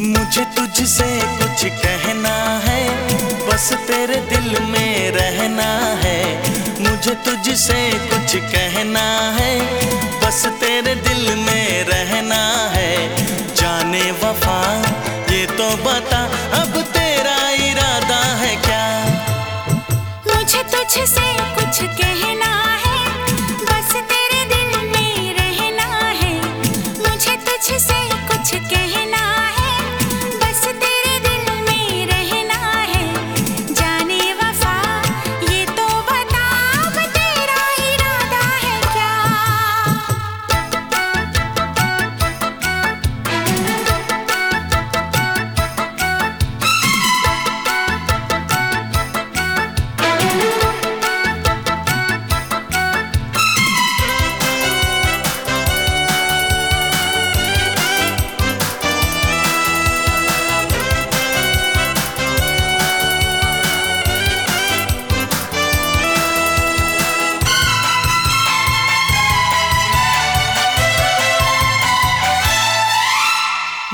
मुझे तुझसे कुछ कहना है, बस तेरे दिल में रहना है। मुझे तुझसे कुछ कहना है, बस तेरे दिल में रहना है। जाने वफा, ये तो बता, अब तेरा इरादा है क्या? मुझे तुझसे कुछ कहना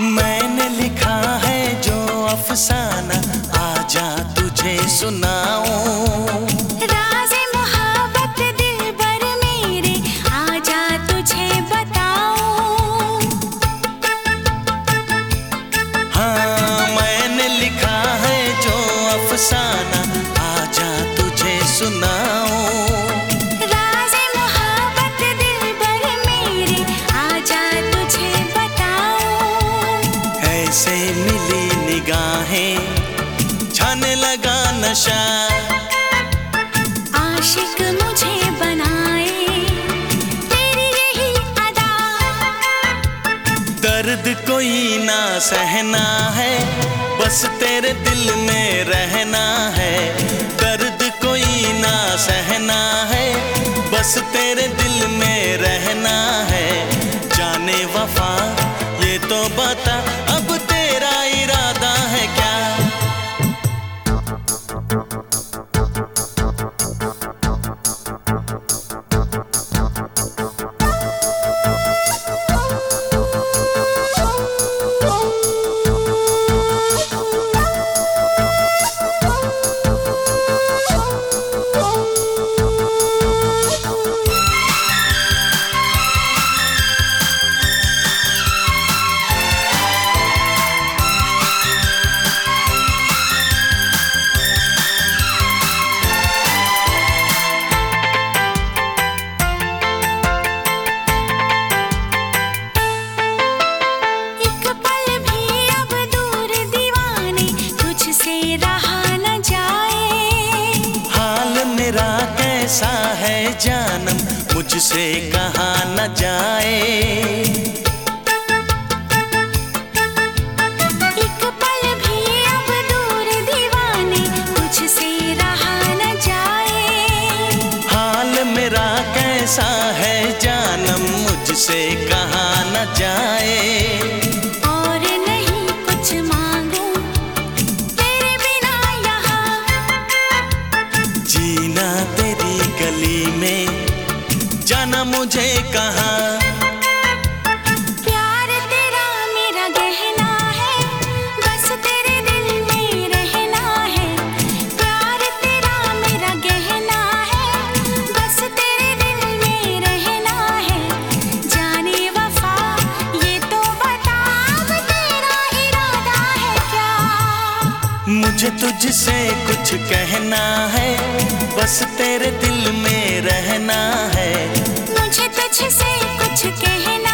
मैंने लिखा है जो अफसाना आजा तुझे सुनाऊं। नशा आशिक मुझे बनाए तेरी यही अदा। दर्द कोई ना सहना है बस तेरे दिल में रहना है। दर्द कोई ना सहना है बस तेरे दिल में Oh. मेरा कैसा है जानम मुझसे कहा न जाए। एक पल भी अब दूर रहा न जाए। हाल मेरा कैसा है जानम मुझसे कहा न जाए। मुझे तुझसे कुछ कहना है, बस तेरे दिल में रहना है। मुझे तुझसे कुछ कहना